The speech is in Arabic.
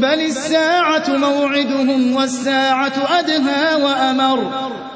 بَلِ السَّاعَةُ مَوْعِدُهُمْ وَالسَّاعَةُ أَدْهَىٰ وَأَمَرُّ.